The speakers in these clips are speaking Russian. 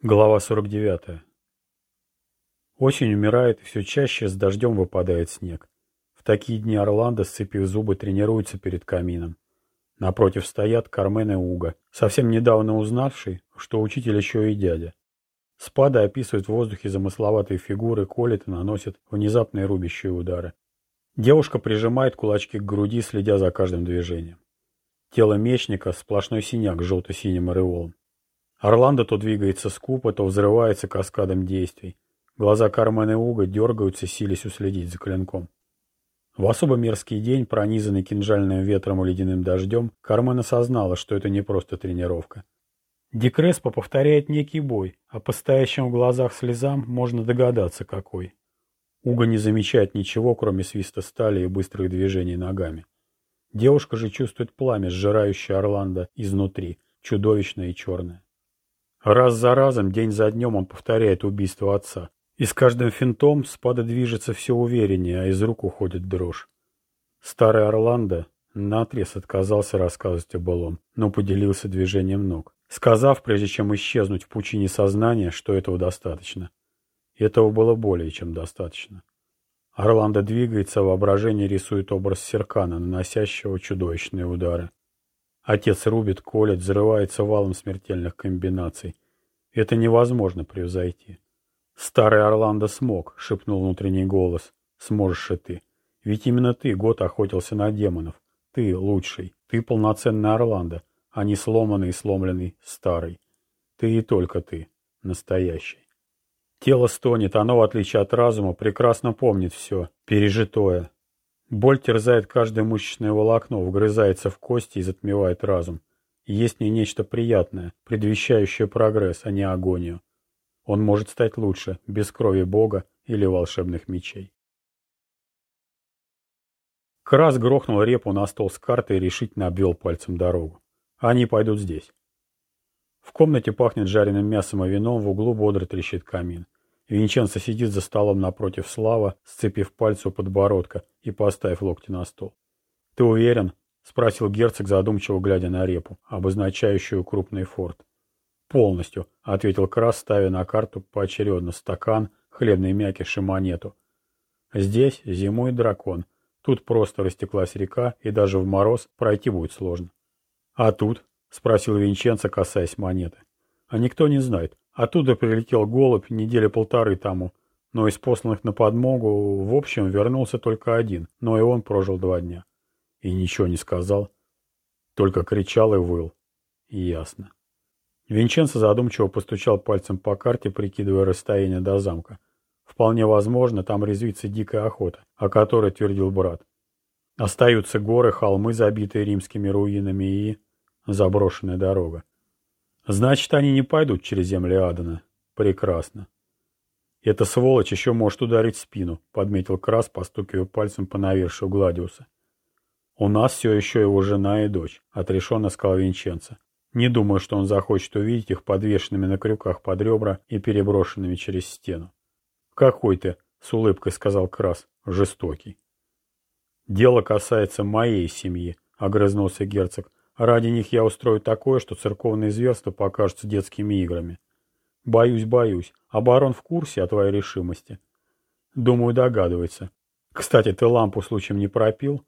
Глава 49. Осень умирает, и все чаще с дождем выпадает снег. В такие дни Орландо, сцепив зубы, тренируется перед камином. Напротив стоят Кармен и Уга, совсем недавно узнавший, что учитель еще и дядя. Спада описывает в воздухе замысловатые фигуры, колет и наносит внезапные рубящие удары. Девушка прижимает кулачки к груди, следя за каждым движением. Тело мечника – сплошной синяк с желто-синим ореолом. Орландо то двигается скупо, то взрывается каскадом действий. Глаза Кармена Уга дергаются, сились уследить за клинком. В особо мерзкий день, пронизанный кинжальным ветром и ледяным дождем, Кармен осознала, что это не просто тренировка. Дикреспо повторяет некий бой, а по стоящим в глазах слезам можно догадаться, какой. Уга не замечает ничего, кроме свиста стали и быстрых движений ногами. Девушка же чувствует пламя, сжирающее Орландо изнутри, чудовищное и черное. Раз за разом, день за днем он повторяет убийство отца. И с каждым финтом спада движется все увереннее, а из рук уходит дрожь. Старый Орландо наотрез отказался рассказывать о былом, но поделился движением ног, сказав, прежде чем исчезнуть в пучине сознания, что этого достаточно. Этого было более чем достаточно. Орландо двигается, воображение рисует образ Серкана, наносящего чудовищные удары. Отец рубит, колет, взрывается валом смертельных комбинаций. Это невозможно превзойти. Старый Орландо смог, шепнул внутренний голос. Сможешь и ты. Ведь именно ты год охотился на демонов. Ты лучший. Ты полноценный Орландо, а не сломанный и сломленный старый. Ты и только ты. Настоящий. Тело стонет, оно, в отличие от разума, прекрасно помнит все, пережитое, Боль терзает каждое мышечное волокно, вгрызается в кости и затмевает разум. есть в ней нечто приятное, предвещающее прогресс, а не агонию. Он может стать лучше, без крови Бога или волшебных мечей. Крас грохнул репу на стол с картой и решительно обвел пальцем дорогу. Они пойдут здесь. В комнате пахнет жареным мясом и вином, в углу бодро трещит камин. Винченцо сидит за столом напротив Слава, сцепив пальцы у подбородка и поставив локти на стол. «Ты уверен?» — спросил герцог, задумчиво глядя на репу, обозначающую крупный форт. «Полностью», — ответил Крас, ставя на карту поочередно стакан, хлебный мякиш и монету. «Здесь зимой дракон. Тут просто растеклась река, и даже в мороз пройти будет сложно». «А тут?» — спросил Винченцо, касаясь монеты. «А никто не знает. Оттуда прилетел голубь недели полторы тому, но из посланных на подмогу в общем вернулся только один, но и он прожил два дня. И ничего не сказал, только кричал и выл. Ясно. Винченцо задумчиво постучал пальцем по карте, прикидывая расстояние до замка. Вполне возможно, там резвится дикая охота, о которой твердил брат. Остаются горы, холмы, забитые римскими руинами и заброшенная дорога. Значит, они не пойдут через земли Адана. Прекрасно. Эта сволочь еще может ударить в спину, подметил Крас, постукивая пальцем по навершию Гладиуса. У нас все еще его жена и дочь, отрешенно сказал Винченцо. Не думаю, что он захочет увидеть их подвешенными на крюках под ребра и переброшенными через стену. «Какой ты?» — с улыбкой сказал Крас. «Жестокий». «Дело касается моей семьи», — огрызнулся герцог. Ради них я устрою такое, что церковные зверства покажутся детскими играми. Боюсь, боюсь. А барон в курсе о твоей решимости? Думаю, догадывается. Кстати, ты лампу случаем не пропил?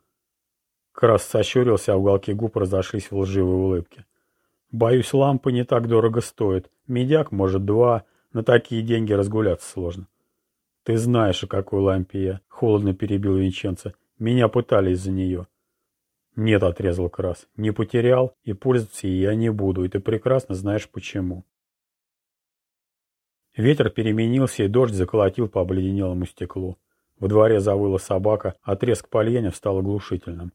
Крас сощурился, а уголки губ разошлись в лживой улыбке. Боюсь, лампы не так дорого стоят. Медяк, может, два. На такие деньги разгуляться сложно. Ты знаешь, о какой лампе я, холодно перебил Винченцо. Меня пытались за нее. «Нет», — отрезал Крас, — «не потерял, и пользоваться я не буду, и ты прекрасно знаешь почему». Ветер переменился, и дождь заколотил по обледенелому стеклу. В дворе завыла собака, а треск поленьев стал оглушительным.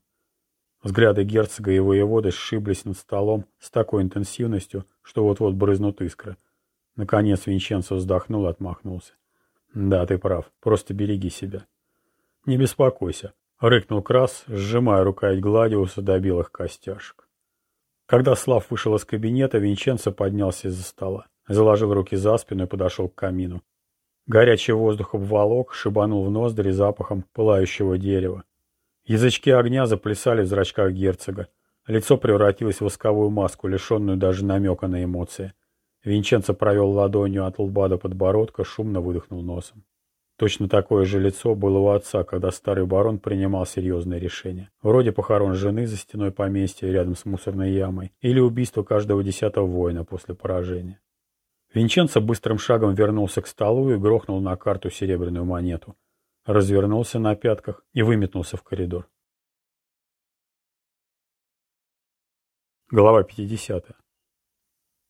Взгляды герцога и воеводы сшиблись над столом с такой интенсивностью, что вот-вот брызнут искры. Наконец Винченцо вздохнул и отмахнулся. «Да, ты прав. Просто береги себя». «Не беспокойся. — рыкнул Крас, сжимая рукоять Гладиуса до белых костяшек. Когда Слав вышел из кабинета, Винченцо поднялся из-за стола, заложил руки за спину и подошел к камину. Горячий воздух обволок, шибанул в ноздри запахом пылающего дерева. Язычки огня заплясали в зрачках герцога. Лицо превратилось в восковую маску, лишенную даже намека на эмоции. Винченцо провел ладонью от лба до подбородка, шумно выдохнул носом. Точно такое же лицо было у отца, когда старый барон принимал серьезные решения. Вроде похорон жены за стеной поместья рядом с мусорной ямой или убийство каждого десятого воина после поражения. Винченцо быстрым шагом вернулся к столу и грохнул на карту серебряную монету. Развернулся на пятках и выметнулся в коридор. Глава 50.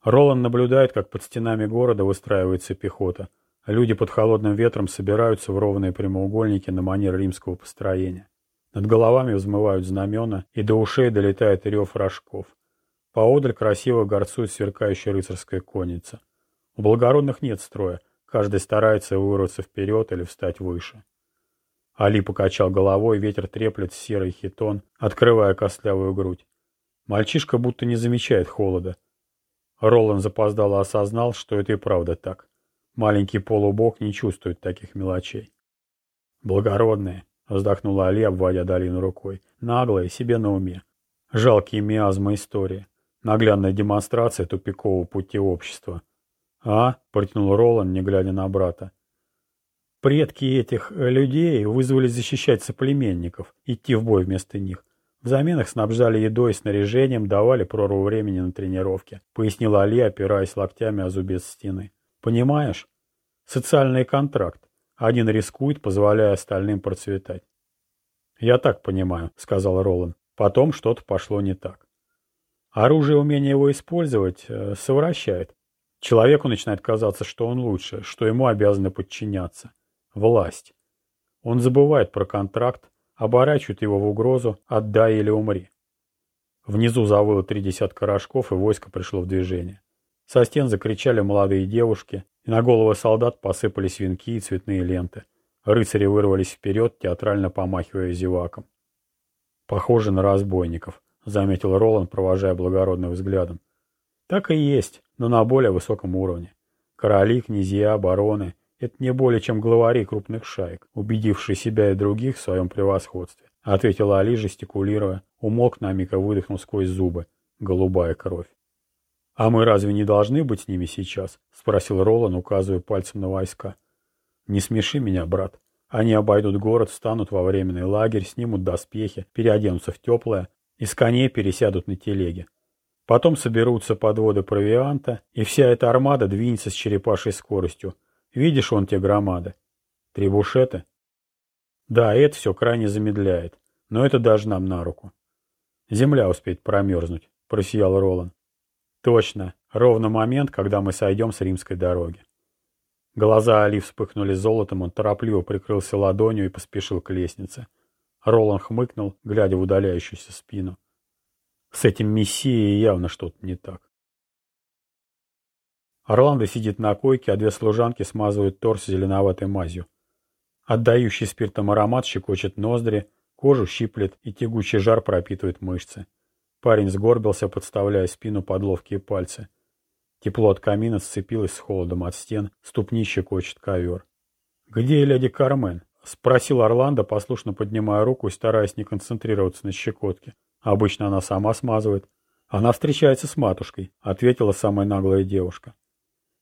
Роланд наблюдает, как под стенами города выстраивается пехота – Люди под холодным ветром собираются в ровные прямоугольники на манер римского построения. Над головами взмывают знамена, и до ушей долетает рев рожков. Поодаль красиво горцует сверкающая рыцарская конница. У благородных нет строя, каждый старается вырваться вперед или встать выше. Али покачал головой, ветер треплет серый хитон, открывая костлявую грудь. Мальчишка будто не замечает холода. Роланд запоздало осознал, что это и правда так. Маленький полубог не чувствует таких мелочей. Благородные, вздохнула Али, обводя долину рукой. Наглые, себе на уме. Жалкие миазмы истории. Наглядная демонстрация тупикового пути общества. «А?» — протянул Ролан, не глядя на брата. Предки этих людей вызвались защищать соплеменников, идти в бой вместо них. Взамен их снабжали едой и снаряжением, давали прорву времени на тренировке, пояснила Али, опираясь локтями о зубец стены. Понимаешь? Социальный контракт. Один рискует, позволяя остальным процветать. «Я так понимаю», — сказал Ролан. Потом что-то пошло не так. Оружие, умение его использовать, э, совращает. Человеку начинает казаться, что он лучше, что ему обязаны подчиняться. Власть. Он забывает про контракт, оборачивает его в угрозу «отдай или умри». Внизу завыло три десятка рожков, и войско пришло в движение. Со стен закричали молодые девушки, и на головы солдат посыпались венки и цветные ленты. Рыцари вырвались вперед, театрально помахивая зеваком. «Похоже на разбойников», — заметил Роланд, провожая благородным взглядом. «Так и есть, но на более высоком уровне. Короли, князья, бароны — это не более чем главари крупных шаек, убедившие себя и других в своем превосходстве», — ответила Али, жестикулируя, умолк на миг и выдохнул сквозь зубы. Голубая кровь. «А мы разве не должны быть с ними сейчас?» — спросил Ролан, указывая пальцем на войска. «Не смеши меня, брат. Они обойдут город, встанут во временный лагерь, снимут доспехи, переоденутся в теплое и с коней пересядут на телеги. Потом соберутся подводы провианта, и вся эта армада двинется с черепашей скоростью. Видишь он те громады? Требушеты? Да, это все крайне замедляет, но это даже нам на руку. Земля успеет промерзнуть, просиял Ролан. Точно, ровно момент, когда мы сойдем с римской дороги. Глаза Али вспыхнули золотом, он торопливо прикрылся ладонью и поспешил к лестнице. Ролан хмыкнул, глядя в удаляющуюся спину. С этим мессией явно что-то не так. Орландо сидит на койке, а две служанки смазывают торс зеленоватой мазью. Отдающий спиртом аромат щекочет ноздри, кожу щиплет и тягучий жар пропитывает мышцы. Парень сгорбился, подставляя спину под ловкие пальцы. Тепло от камина сцепилось с холодом от стен, ступни щекочет ковер. «Где леди Кармен?» — спросил Орландо, послушно поднимая руку и стараясь не концентрироваться на щекотке. «Обычно она сама смазывает». «Она встречается с матушкой», — ответила самая наглая девушка.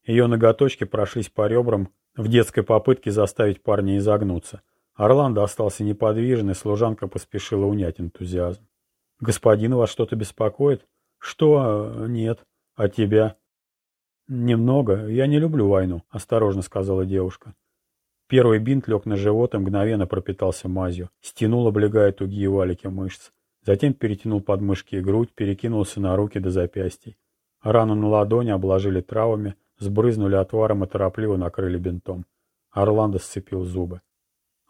Ее ноготочки прошлись по ребрам в детской попытке заставить парня изогнуться. Орландо остался неподвижен, и служанка поспешила унять энтузиазм. Господин вас что-то беспокоит? Что? Нет. А тебя? Немного. Я не люблю войну, осторожно сказала девушка. Первый бинт лег на живот и мгновенно пропитался мазью. Стянул, облегая тугие валики мышц. Затем перетянул подмышки и грудь, перекинулся на руки до запястий. Рану на ладони обложили травами, сбрызнули отваром и торопливо накрыли бинтом. Орландо сцепил зубы.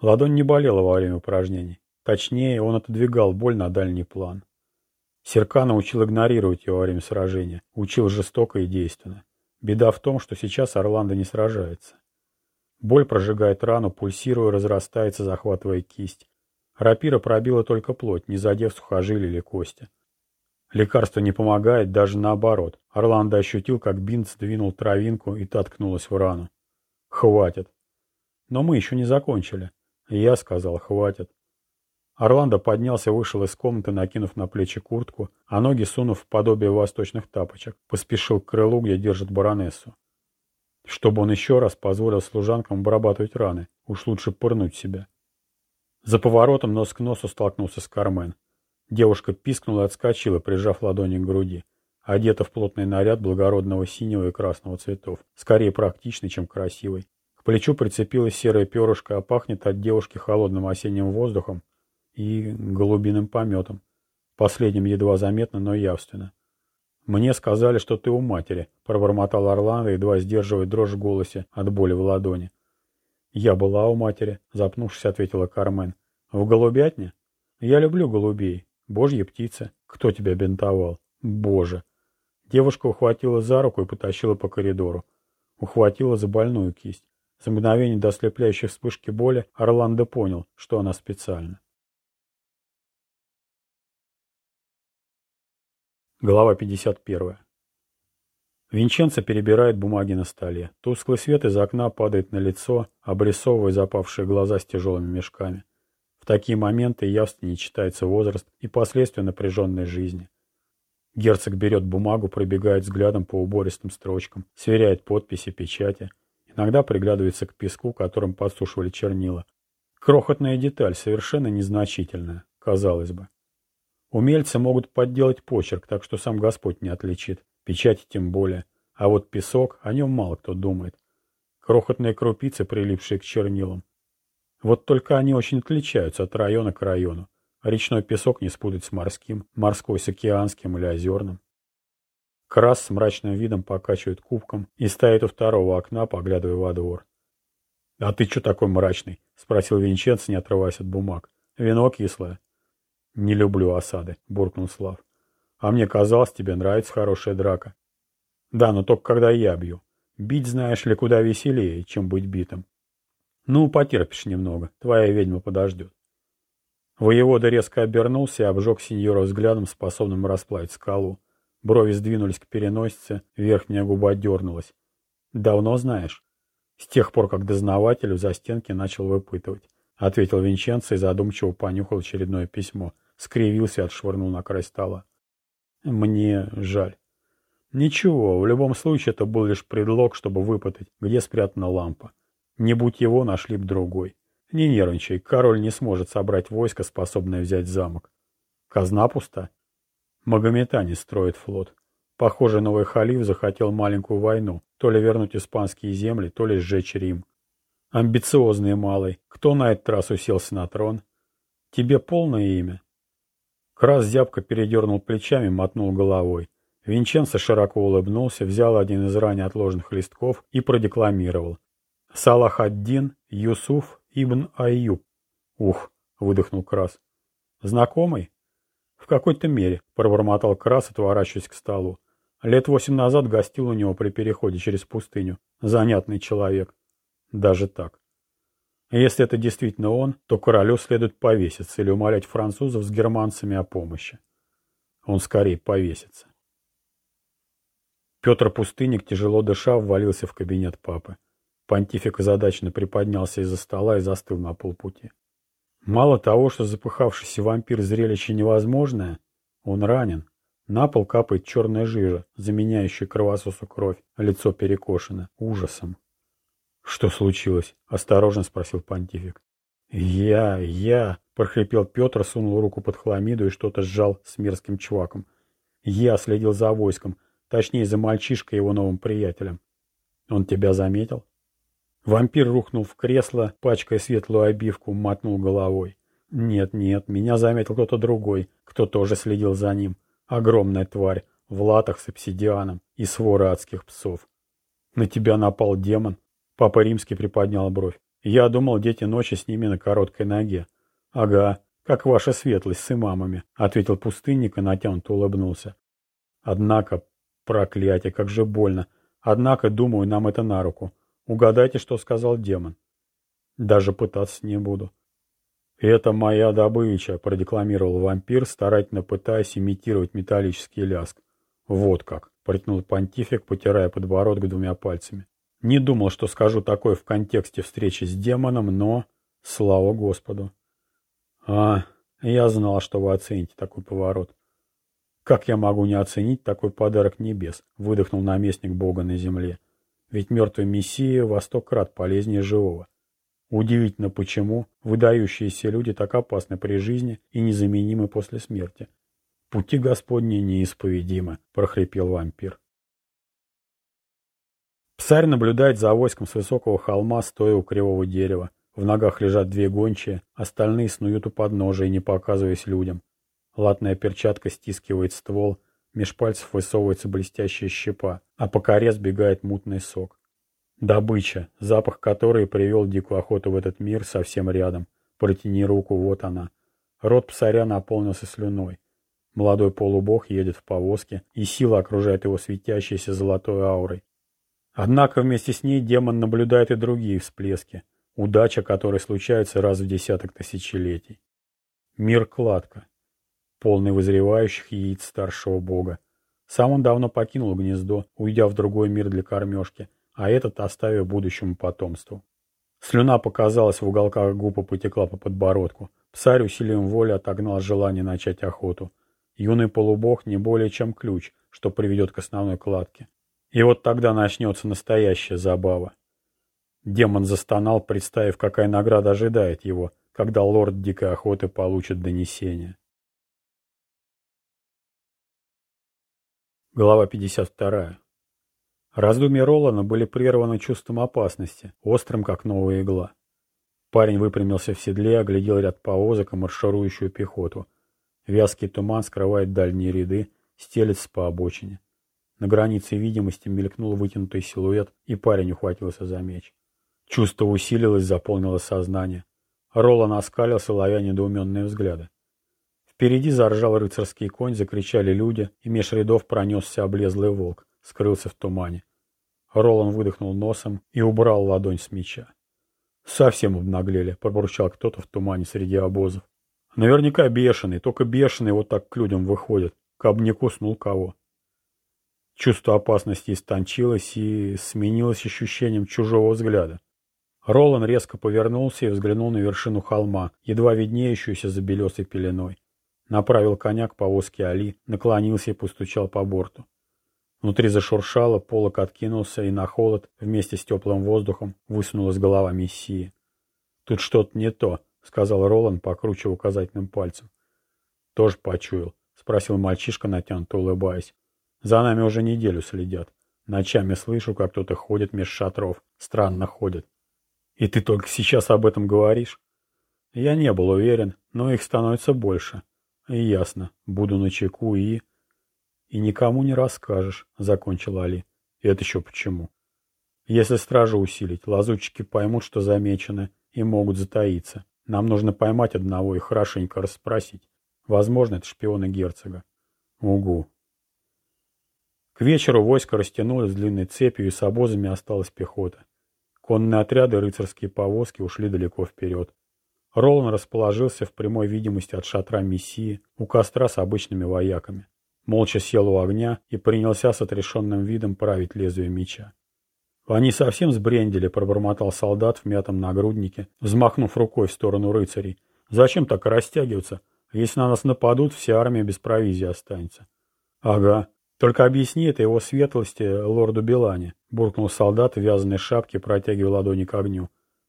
Ладонь не болела во время упражнений. Точнее, он отодвигал боль на дальний план. Серка научил игнорировать его во время сражения, учил жестоко и действенно. Беда в том, что сейчас Орландо не сражается. Боль прожигает рану, пульсируя, разрастается, захватывая кисть. Рапира пробила только плоть, не задев сухожилие или кости. Лекарство не помогает, даже наоборот. Орландо ощутил, как бинт сдвинул травинку, и та ткнулась в рану. Хватит. Но мы еще не закончили. Я сказал, хватит. Орландо поднялся и вышел из комнаты, накинув на плечи куртку, а ноги сунув в подобие восточных тапочек. Поспешил к крылу, где держит баронессу. Чтобы он еще раз позволил служанкам обрабатывать раны, уж лучше пырнуть себя. За поворотом нос к носу столкнулся с Кармен. Девушка пискнула и отскочила, прижав ладони к груди. Одета в плотный наряд благородного синего и красного цветов. Скорее практичный, чем красивый. К плечу прицепилась серая перышко, а пахнет от девушки холодным осенним воздухом и голубиным пометом. Последним едва заметно, но явственно. «Мне сказали, что ты у матери», — пробормотал Орландо, едва сдерживая дрожь в голосе от боли в ладони. «Я была у матери», — запнувшись, ответила Кармен. «В голубятне? Я люблю голубей. Божья птица. Кто тебя бинтовал? Боже!» Девушка ухватила за руку и потащила по коридору. Ухватила за больную кисть. За мгновение до ослепляющей вспышки боли Орландо понял, что она специально. Глава 51. Винченцо перебирает бумаги на столе. Тусклый свет из окна падает на лицо, обрисовывая запавшие глаза с тяжелыми мешками. В такие моменты явственно читается возраст и последствия напряженной жизни. Герцог берет бумагу, пробегает взглядом по убористым строчкам, сверяет подписи, печати. Иногда приглядывается к песку, которым подсушивали чернила. Крохотная деталь, совершенно незначительная, казалось бы. Умельцы могут подделать почерк, так что сам Господь не отличит. Печати тем более. А вот песок, о нем мало кто думает. Крохотные крупицы, прилипшие к чернилам. Вот только они очень отличаются от района к району. Речной песок не спутать с морским, морской с океанским или озерным. Крас с мрачным видом покачивает кубком и стоит у второго окна, поглядывая во двор. — А ты что такой мрачный? — спросил Винченцо, не отрываясь от бумаг. — Вино кислое. «Не люблю осады», — буркнул Слав. «А мне казалось, тебе нравится хорошая драка». «Да, но только когда я бью. Бить, знаешь ли, куда веселее, чем быть битым». «Ну, потерпишь немного, твоя ведьма подождет». Воевода резко обернулся и обжег сеньора взглядом, способным расплавить скалу. Брови сдвинулись к переносице, верхняя губа дернулась. «Давно знаешь?» «С тех пор, как дознаватель в застенке начал выпытывать», — ответил Винченцо и задумчиво понюхал очередное письмо — скривился отшвырнул на край стола. Мне жаль. Ничего, в любом случае это был лишь предлог, чтобы выпытать, где спрятана лампа. Не будь его, нашли б другой. Не нервничай, король не сможет собрать войско, способное взять замок. Казна пуста. Магометане строит флот. Похоже, новый халиф захотел маленькую войну, то ли вернуть испанские земли, то ли сжечь Рим. Амбициозный малый, кто на этот раз уселся на трон? Тебе полное имя? Крас зябко передернул плечами, мотнул головой. Винченцо широко улыбнулся, взял один из ранее отложенных листков и продекламировал. «Салах ад-Дин Юсуф ибн Айюб». «Ух!» — выдохнул Крас. «Знакомый?» «В какой-то мере», — пробормотал Крас, отворачиваясь к столу. Лет восемь назад гостил у него при переходе через пустыню. Занятный человек. Даже так. Если это действительно он, то королю следует повеситься или умолять французов с германцами о помощи. Он скорее повесится. Петр Пустынник, тяжело дыша, ввалился в кабинет папы. Понтифик озадаченно приподнялся из-за стола и застыл на полпути. Мало того, что запыхавшийся вампир зрелище невозможное, он ранен. На пол капает черная жижа, заменяющая кровососу кровь, лицо перекошено. Ужасом. «Что случилось?» — осторожно спросил понтифик. «Я, я!» — прохрипел Петр, сунул руку под хламиду и что-то сжал с мерзким чуваком. «Я следил за войском, точнее, за мальчишкой его новым приятелем. Он тебя заметил?» Вампир рухнул в кресло, пачкая светлую обивку, мотнул головой. «Нет, нет, меня заметил кто-то другой, кто тоже следил за ним. Огромная тварь, в латах с обсидианом и свора адских псов. На тебя напал демон, Папа Римский приподнял бровь. Я думал, дети ночи с ними на короткой ноге. Ага, как ваша светлость с имамами, ответил пустынник и натянуто улыбнулся. Однако, проклятие, как же больно. Однако, думаю, нам это на руку. Угадайте, что сказал демон. Даже пытаться не буду. «Это моя добыча», — продекламировал вампир, старательно пытаясь имитировать металлический ляск. «Вот как», — протянул понтифик, потирая подбородок двумя пальцами. Не думал, что скажу такое в контексте встречи с демоном, но... Слава Господу. А, Я знал, что вы оцените такой поворот. Как я могу не оценить такой подарок небес? Выдохнул наместник Бога на земле. Ведь мертвый Мессия во сто крат полезнее живого. Удивительно, почему выдающиеся люди так опасны при жизни и незаменимы после смерти. Пути Господни неисповедимы, прохрипел вампир. Псарь наблюдает за войском с высокого холма, стоя у кривого дерева. В ногах лежат две гончие, остальные снуют у подножия, не показываясь людям. Латная перчатка стискивает ствол, меж пальцев высовывается блестящая щепа, а по коре сбегает мутный сок. Добыча, запах которой привел дикую охоту в этот мир, совсем рядом. Протяни руку, вот она. Рот псаря наполнился слюной. Молодой полубог едет в повозке, и сила окружает его светящейся золотой аурой. Однако вместе с ней демон наблюдает и другие всплески, удача которой случается раз в десяток тысячелетий. Мир кладка, полный вызревающих яиц старшего бога. Сам он давно покинул гнездо, уйдя в другой мир для кормежки, а этот оставив будущему потомству. Слюна показалась в уголках губ и потекла по подбородку. Псарь усилием воли отогнал желание начать охоту. Юный полубог не более чем ключ, что приведет к основной кладке. И вот тогда начнется настоящая забава. Демон застонал, представив, какая награда ожидает его, когда лорд Дикой Охоты получит донесение. Глава 52. Раздумья Ролана были прерваны чувством опасности, острым, как новая игла. Парень выпрямился в седле, оглядел ряд повозок и марширующую пехоту. Вязкий туман скрывает дальние ряды, стелется по обочине. На границе видимости мелькнул вытянутый силуэт, и парень ухватился за меч. Чувство усилилось, заполнило сознание. Ролан оскалился, ловя недоуменные взгляды. Впереди заржал рыцарский конь, закричали люди, и меж рядов пронесся облезлый волк, скрылся в тумане. Ролан выдохнул носом и убрал ладонь с меча. «Совсем обнаглели», — пробурчал кто-то в тумане среди обозов. «Наверняка бешеный, только бешеный вот так к людям выходит, каб не куснул кого». Чувство опасности истончилось и сменилось ощущением чужого взгляда. Ролан резко повернулся и взглянул на вершину холма, едва виднеющуюся за белесой пеленой. Направил коня к повозке Али, наклонился и постучал по борту. Внутри зашуршало, полок откинулся, и на холод вместе с теплым воздухом высунулась голова Мессии. «Тут что-то не то», — сказал Ролан, покручивая указательным пальцем. «Тоже почуял», — спросил мальчишка, натянуто улыбаясь. «За нами уже неделю следят. Ночами слышу, как кто-то ходит меж шатров. Странно ходит. И ты только сейчас об этом говоришь?» Я не был уверен, но их становится больше. И ясно, буду на чеку и... И никому не расскажешь, закончил Али. Это еще почему? Если стражу усилить, лазутчики поймут, что замечены, и могут затаиться. Нам нужно поймать одного и хорошенько расспросить. Возможно, это шпионы герцога. Угу. К вечеру войско растянулось длинной цепью, и с обозами осталась пехота. Конные отряды рыцарские повозки ушли далеко вперед. Ролан расположился в прямой видимости от шатра Мессии у костра с обычными вояками. Молча сел у огня и принялся с отрешенным видом править лезвие меча. «Они совсем сбрендили», — пробормотал солдат в мятом нагруднике, взмахнув рукой в сторону рыцарей. «Зачем так растягиваться? Если на нас нападут, вся армия без провизии останется». «Ага. Только объясни это его светлости лорду Белане», — буркнул солдат в вязаной шапке, протягивая ладони к огню.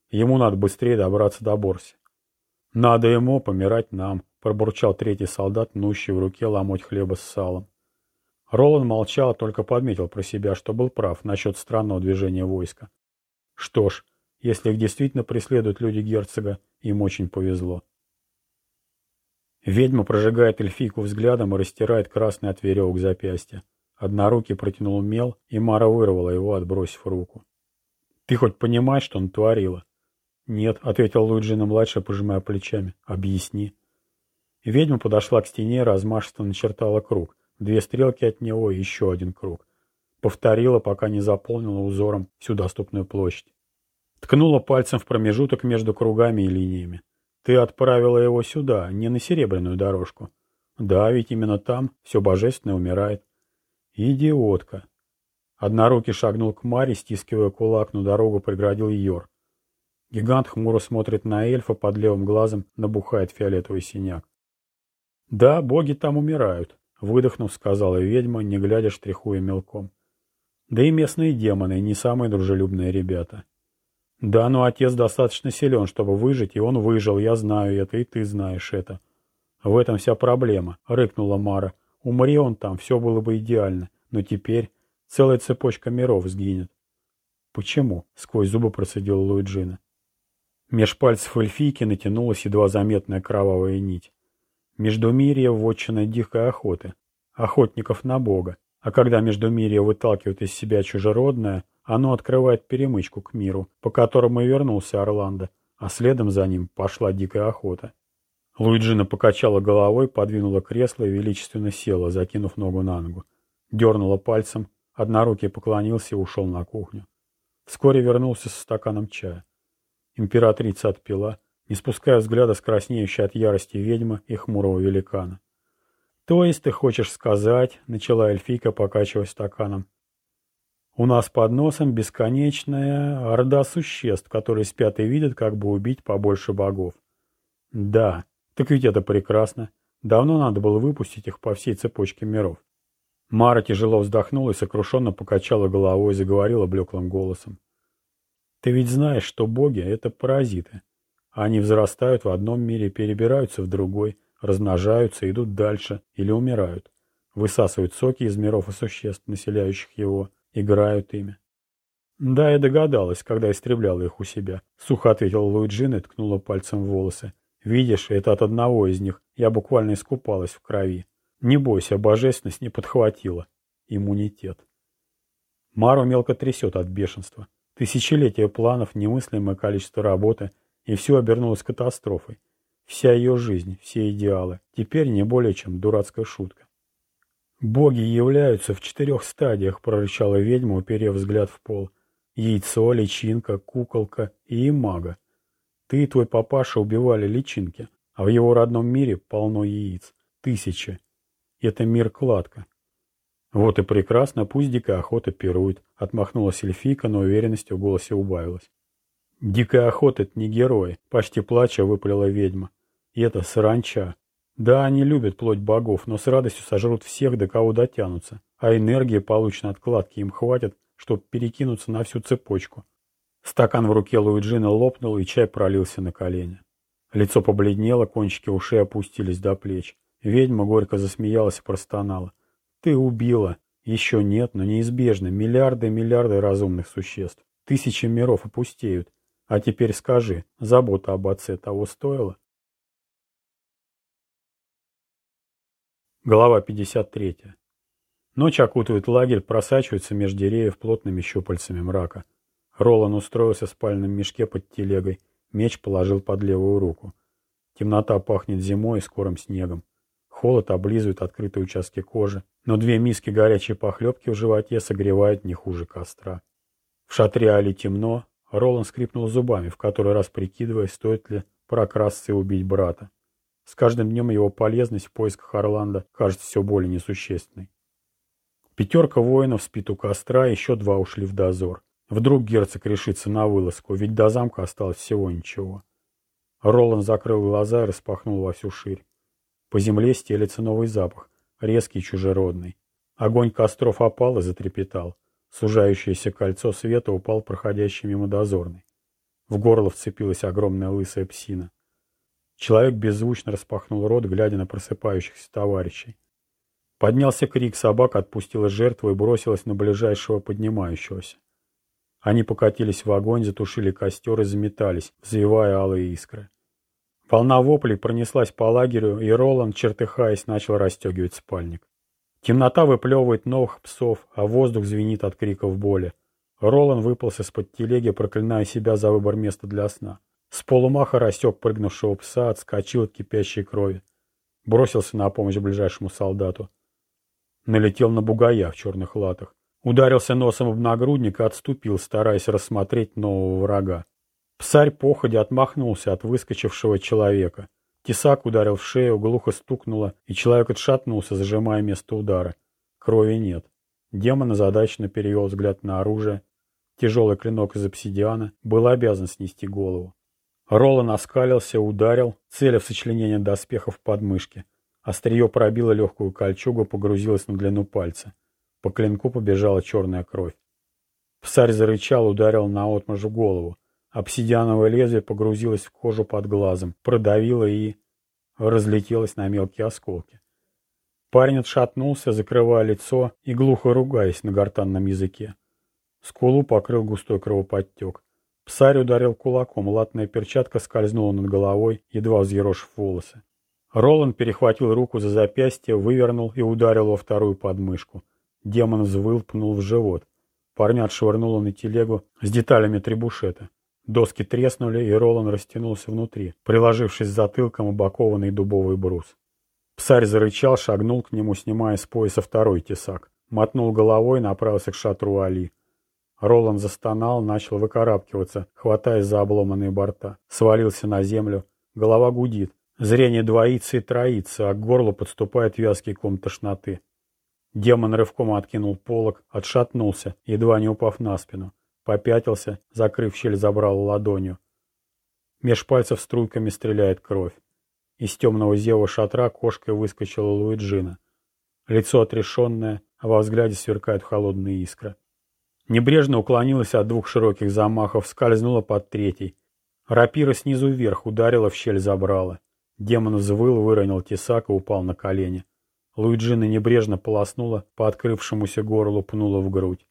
«Ему надо быстрее добраться до Борси». «Надо ему помирать нам», — пробурчал третий солдат, нущий в руке ломоть хлеба с салом. Ролан молчал, только подметил про себя, что был прав насчет странного движения войска. Что ж, если их действительно преследуют люди герцога, им очень повезло. Ведьма прожигает эльфийку взглядом и растирает красный от веревок запястья. Однорукий протянул мел, и Мара вырвала его, отбросив руку. «Ты хоть понимаешь, что он творила?» «Нет», — ответил Луиджина-младшая, пожимая плечами. «Объясни». Ведьма подошла к стене и размашисто начертала круг. Две стрелки от него и еще один круг. Повторила, пока не заполнила узором всю доступную площадь. Ткнула пальцем в промежуток между кругами и линиями. «Ты отправила его сюда, не на серебряную дорожку». «Да, ведь именно там все божественное умирает». «Идиотка». Однорукий шагнул к Маре, стискивая кулак, но дорогу преградил Йор. Гигант хмуро смотрит на эльфа, под левым глазом набухает фиолетовый синяк. Да, боги там умирают, выдохнув, сказала ведьма, не глядя штрихуя мелком. Да и местные демоны не самые дружелюбные ребята. Да, но отец достаточно силен, чтобы выжить, и он выжил, я знаю это, и ты знаешь это. В этом вся проблема, рыкнула Мара. Умри он там, все было бы идеально, но теперь целая цепочка миров сгинет. Почему? Сквозь зубы процедил Луиджина. Меж пальцев эльфийки натянулась едва заметная кровавая нить. Междумирье — вотчина дикой охоты, охотников на бога. А когда Междумирье выталкивает из себя чужеродное, оно открывает перемычку к миру, по которому и вернулся Орландо, а следом за ним пошла дикая охота. Луиджина покачала головой, подвинула кресло и величественно села, закинув ногу на ногу. Дернула пальцем, однорукий поклонился и ушел на кухню. Вскоре вернулся со стаканом чая. Императрица отпила, не спуская взгляда с краснеющей от ярости ведьмы и хмурого великана. «То есть ты хочешь сказать, — начала эльфийка, покачивая стаканом, — у нас под носом бесконечная орда существ, которые спят и видят, как бы убить побольше богов. Да, так ведь это прекрасно. Давно надо было выпустить их по всей цепочке миров. Мара тяжело вздохнула и сокрушенно покачала головой и заговорила блеклым голосом. Ты ведь знаешь, что боги — это паразиты. Они взрастают в одном мире, перебираются в другой, размножаются, идут дальше или умирают, высасывают соки из миров и существ, населяющих его, играют ими. «Да, я догадалась, когда истребляла их у себя», — сухо ответила Луиджина и ткнула пальцем в волосы. «Видишь, это от одного из них. Я буквально искупалась в крови. Не бойся, божественность не подхватила. Иммунитет». Мару мелко трясет от бешенства. Тысячелетия планов, немыслимое количество работы — и все обернулось катастрофой. Вся ее жизнь, все идеалы. Теперь не более чем дурацкая шутка. «Боги являются в четырех стадиях», — прорычала ведьма, уперев взгляд в пол. «Яйцо, личинка, куколка и имага. Ты и твой папаша убивали личинки, а в его родном мире полно яиц. Тысячи. Это мир-кладка». «Вот и прекрасно, пусть дикая охота пирует», — отмахнулась эльфийка, но уверенности в голосе убавилась. «Дикая охота — это не герой», — почти плача выпалила ведьма. «И это саранча. Да, они любят плоть богов, но с радостью сожрут всех, до кого дотянутся, а энергии, полученной от кладки, им хватит, чтобы перекинуться на всю цепочку». Стакан в руке Луиджина лопнул, и чай пролился на колени. Лицо побледнело, кончики ушей опустились до плеч. Ведьма горько засмеялась и простонала. «Ты убила!» «Еще нет, но неизбежно. Миллиарды и миллиарды разумных существ. Тысячи миров опустеют. А теперь скажи, забота об отце того стоила? Глава 53. Ночь окутывает лагерь, просачивается между деревьев плотными щупальцами мрака. Ролан устроился в спальном мешке под телегой, меч положил под левую руку. Темнота пахнет зимой и скорым снегом. Холод облизывает открытые участки кожи, но две миски горячей похлебки в животе согревают не хуже костра. В шатре Али темно, Роланд скрипнул зубами, в который раз прикидывая, стоит ли прокрасться и убить брата. С каждым днем его полезность в поисках Орландо кажется все более несущественной. Пятерка воинов спит у костра, еще два ушли в дозор. Вдруг герцог решится на вылазку, ведь до замка осталось всего ничего. Роланд закрыл глаза и распахнул во всю ширь. По земле стелется новый запах, резкий и чужеродный. Огонь костров опал и затрепетал. Сужающееся кольцо света упал проходящий мимо дозорный. В горло вцепилась огромная лысая псина. Человек беззвучно распахнул рот, глядя на просыпающихся товарищей. Поднялся крик, собака отпустила жертву и бросилась на ближайшего поднимающегося. Они покатились в огонь, затушили костер и заметались, взвивая алые искры. Волна воплей пронеслась по лагерю, и Роланд, чертыхаясь, начал расстегивать спальник. Темнота выплевывает новых псов, а воздух звенит от криков боли. Ролан выполз из-под телеги, проклиная себя за выбор места для сна. С полумаха рассек прыгнувшего пса, отскочил от кипящей крови. Бросился на помощь ближайшему солдату. Налетел на бугая в черных латах. Ударился носом об нагрудник и отступил, стараясь рассмотреть нового врага. Псарь походя отмахнулся от выскочившего человека. Тесак ударил в шею, глухо стукнуло, и человек отшатнулся, зажимая место удара. Крови нет. Демон озадаченно перевел взгляд на оружие. Тяжелый клинок из обсидиана был обязан снести голову. Ролан оскалился, ударил, целя в сочленение доспехов подмышки. Острие пробило легкую кольчугу, погрузилось на длину пальца. По клинку побежала черная кровь. Псарь зарычал, ударил наотмашь в голову. Обсидиановое лезвие погрузилось в кожу под глазом, продавило и... разлетелось на мелкие осколки. Парень отшатнулся, закрывая лицо и глухо ругаясь на гортанном языке. Скулу покрыл густой кровоподтек. Псарь ударил кулаком, латная перчатка скользнула над головой, едва взъерошив волосы. Роланд перехватил руку за запястье, вывернул и ударил во вторую подмышку. Демон взвыл, пнул в живот. Парня отшвырнуло на телегу с деталями требушета. Доски треснули, и Роланд растянулся внутри, приложившись затылком обакованный дубовый брус. Псарь зарычал, шагнул к нему, снимая с пояса второй тесак. Мотнул головой, направился к шатру Али. Роланд застонал, начал выкарабкиваться, хватаясь за обломанные борта. Свалился на землю. Голова гудит. Зрение двоится и троится, а к горлу подступает вязкий ком тошноты. Демон рывком откинул полог, отшатнулся, едва не упав на спину. Попятился, закрыв щель, забрал ладонью. Меж пальцев струйками стреляет кровь. Из темного зева шатра кошкой выскочила Луиджина. Лицо отрешенное, а во взгляде сверкают холодные искры. Небрежно уклонилась от двух широких замахов, скользнула под третий. Рапира снизу вверх ударила в щель забрала. Демон взвыл, выронил тесак и упал на колени. Луиджина небрежно полоснула по открывшемуся горлу, пнула в грудь.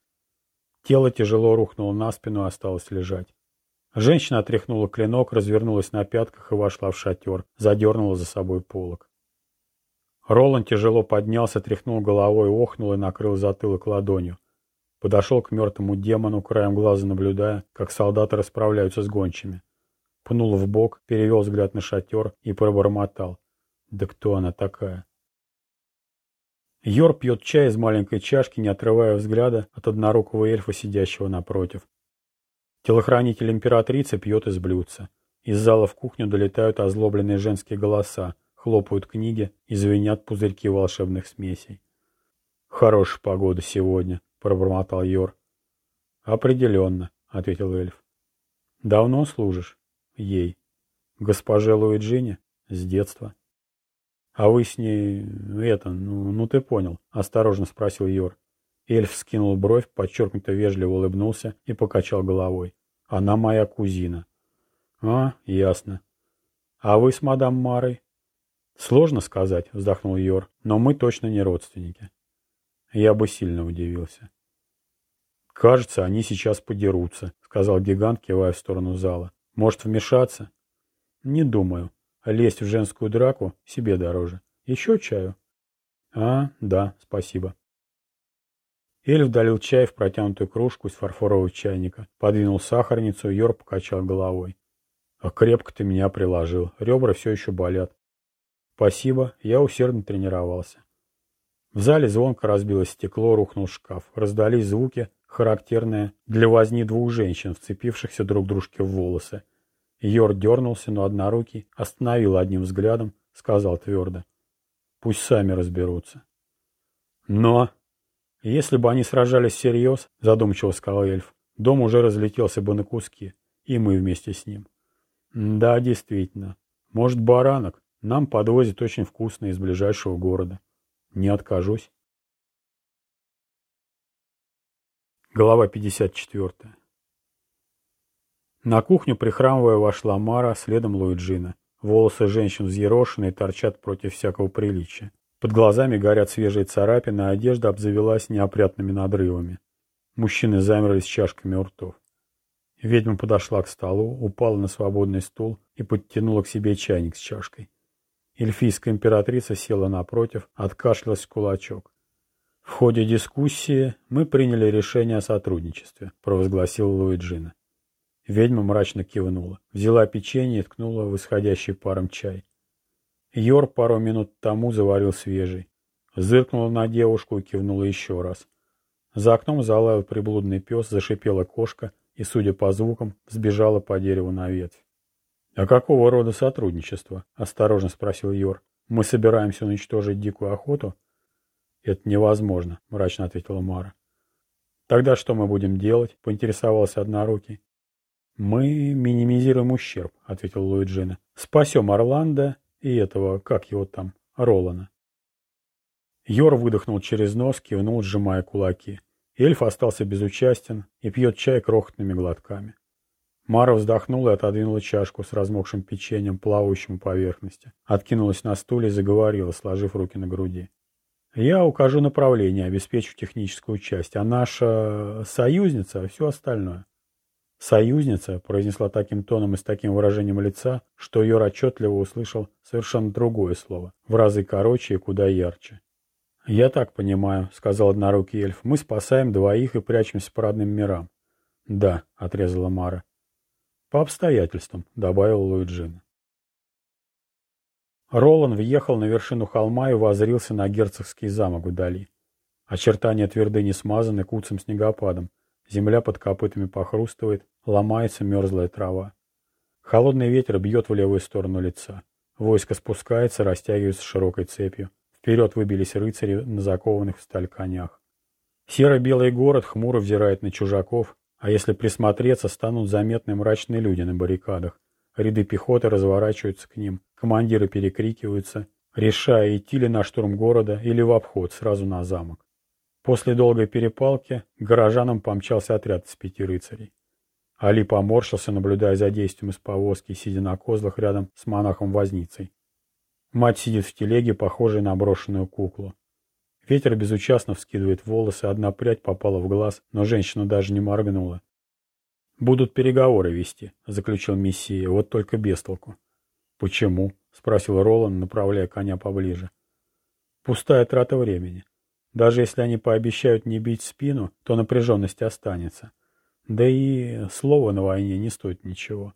Тело тяжело рухнуло на спину и осталось лежать. Женщина отряхнула клинок, развернулась на пятках и вошла в шатер, задернула за собой полок. Роланд тяжело поднялся, тряхнул головой, охнул и накрыл затылок ладонью. Подошел к мертвому демону, краем глаза наблюдая, как солдаты расправляются с гончими. Пнул в бок, перевел взгляд на шатер и пробормотал. Да кто она такая? Йор пьет чай из маленькой чашки, не отрывая взгляда от однорукого эльфа, сидящего напротив. Телохранитель императрицы пьет из блюдца. Из зала в кухню долетают озлобленные женские голоса, хлопают книги и звенят пузырьки волшебных смесей. «Хорошая погода сегодня», — пробормотал Йор. «Определенно», — ответил эльф. «Давно служишь?» «Ей». «Госпоже Луиджине?» «С детства». «А вы с ней... это... ну, ну ты понял», — осторожно спросил Йор. Эльф скинул бровь, подчеркнуто вежливо улыбнулся и покачал головой. «Она моя кузина». «А, ясно. А вы с мадам Марой?» «Сложно сказать», — вздохнул Йор, — «но мы точно не родственники». Я бы сильно удивился. «Кажется, они сейчас подерутся», — сказал гигант, кивая в сторону зала. «Может, вмешаться?» «Не думаю. Лезть в женскую драку себе дороже. Еще чаю? А, да, спасибо. Эльф долил чай в протянутую кружку из фарфорового чайника, подвинул сахарницу, Йор покачал головой. А крепко ты меня приложил, ребра все еще болят. Спасибо, я усердно тренировался. В зале звонко разбилось стекло, рухнул шкаф. Раздались звуки, характерные для возни двух женщин, вцепившихся друг дружке в волосы. Йор дернулся, но однорукий остановил одним взглядом, сказал твердо. Пусть сами разберутся. Но, если бы они сражались всерьез, задумчиво сказал эльф, дом уже разлетелся бы на куски, и мы вместе с ним. Да, действительно. Может, баранок нам подвозят очень вкусно из ближайшего города. Не откажусь. Глава 54. На кухню, прихрамывая, вошла Мара, следом Луиджина. Волосы женщин взъерошены и торчат против всякого приличия. Под глазами горят свежие царапины, а одежда обзавелась неопрятными надрывами. Мужчины замерли с чашками у ртов. Ведьма подошла к столу, упала на свободный стул и подтянула к себе чайник с чашкой. Эльфийская императрица села напротив, откашлялась в кулачок. «В ходе дискуссии мы приняли решение о сотрудничестве», — провозгласил Луиджина. Ведьма мрачно кивнула, взяла печенье и ткнула в исходящий паром чай. Йор пару минут тому заварил свежий. Зыркнула на девушку и кивнула еще раз. За окном залаял приблудный пес, зашипела кошка и, судя по звукам, сбежала по дереву на ветвь. «А какого рода сотрудничество?» — осторожно спросил Йор. «Мы собираемся уничтожить дикую охоту?» «Это невозможно», — мрачно ответила Мара. «Тогда что мы будем делать?» — поинтересовался однорукий. «Мы минимизируем ущерб», — ответил Луиджина. «Спасем Орландо и этого, как его там, Ролана. Йор выдохнул через нос, кивнул, сжимая кулаки. Эльф остался безучастен и пьет чай крохотными глотками. Мара вздохнула и отодвинула чашку с размокшим печеньем, плавающим у поверхности. Откинулась на стуле и заговорила, сложив руки на груди. «Я укажу направление, обеспечу техническую часть, а наша союзница — все остальное». «Союзница» произнесла таким тоном и с таким выражением лица, что Йор отчетливо услышал совершенно другое слово, в разы короче и куда ярче. «Я так понимаю», — сказал однорукий эльф, — «мы спасаем двоих и прячемся по родным мирам». «Да», — отрезала Мара. «По обстоятельствам», — добавил Луиджин. Ролан въехал на вершину холма и возрился на герцогский замок вдали. Очертания твердыни смазаны куцым снегопадом. Земля под копытами похрустывает, ломается мерзлая трава. Холодный ветер бьет в левую сторону лица. Войско спускается, растягивается широкой цепью. Вперед выбились рыцари на закованных в сталь конях. Серо-белый город хмуро взирает на чужаков, а если присмотреться, станут заметны мрачные люди на баррикадах. Ряды пехоты разворачиваются к ним, командиры перекрикиваются, решая, идти ли на штурм города или в обход сразу на замок. После долгой перепалки горожанам помчался отряд из пяти рыцарей. Али поморщился, наблюдая за действием из повозки, сидя на козлах рядом с монахом-возницей. Мать сидит в телеге, похожей на брошенную куклу. Ветер безучастно вскидывает волосы, одна прядь попала в глаз, но женщина даже не моргнула. «Будут переговоры вести», — заключил Мессия, — «вот только без толку». «Почему?» — спросил Ролан, направляя коня поближе. «Пустая трата времени. Даже если они пообещают не бить спину, то напряженность останется. Да и слово на войне не стоит ничего».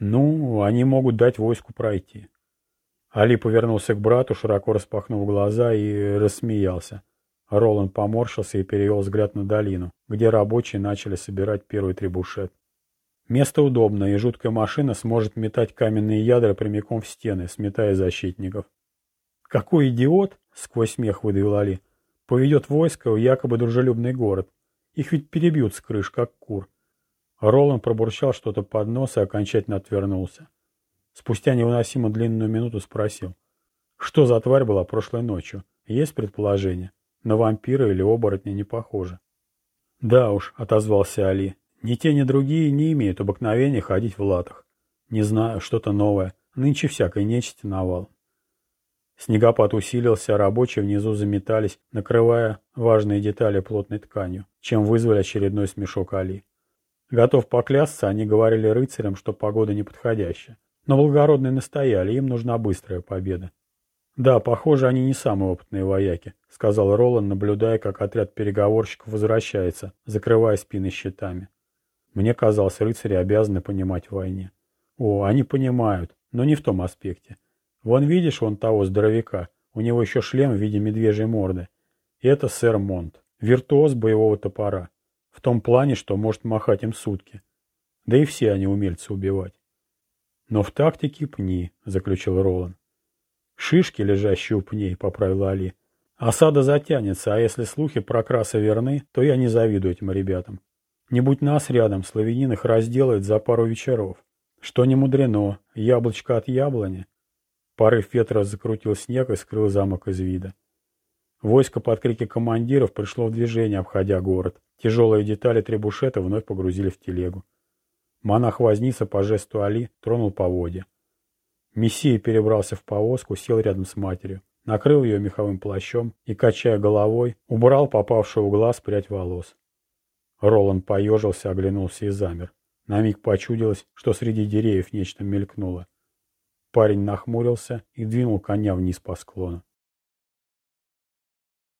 «Ну, они могут дать войску пройти. Али повернулся к брату, широко распахнув глаза и рассмеялся. Роланд поморщился и перевел взгляд на долину, где рабочие начали собирать первый трибушет. Место удобное, и жуткая машина сможет метать каменные ядра прямиком в стены, сметая защитников. «Какой идиот!» — сквозь смех выдавил Али. «Поведет войско в якобы дружелюбный город. Их ведь перебьют с крыш, как кур». Роланд пробурчал что-то под нос и окончательно отвернулся. Спустя невыносимо длинную минуту спросил. Что за тварь была прошлой ночью? Есть предположение? На вампира или оборотня не похоже. Да уж, отозвался Али. Ни те, ни другие не имеют обыкновения ходить в латах. Не знаю, что-то новое. Нынче всякой нечисти навал. Снегопад усилился, а рабочие внизу заметались, накрывая важные детали плотной тканью, чем вызвали очередной смешок Али. Готов поклясться, они говорили рыцарям, что погода неподходящая. Но благородные настояли, им нужна быстрая победа. «Да, похоже, они не самые опытные вояки», — сказал Ролан, наблюдая, как отряд переговорщиков возвращается, закрывая спины щитами. Мне казалось, рыцари обязаны понимать в войне. О, они понимают, но не в том аспекте. Вон видишь вон того здоровяка, у него еще шлем в виде медвежьей морды. Это сэр Монт, виртуоз боевого топора. В том плане, что может махать им сутки. Да и все они умельцы убивать. Но в тактике пни, заключил Ролан. Шишки, лежащие у пней, поправил Али. Осада затянется, а если слухи про краса верны, то я не завидую этим ребятам. Не будь нас рядом, славянин их разделает за пару вечеров. Что не мудрено, яблочко от яблони. Порыв ветра закрутил снег и скрыл замок из вида. Войско под крики командиров пришло в движение, обходя город. Тяжелые детали требушета вновь погрузили в телегу. Монах-возница по жесту Али тронул поводья. Мессия перебрался в повозку, сел рядом с матерью, накрыл ее меховым плащом и, качая головой, убрал попавшую в глаз прядь волос. Роланд поежился, оглянулся и замер. На миг почудилось, что среди деревьев нечто мелькнуло. Парень нахмурился и двинул коня вниз по склону.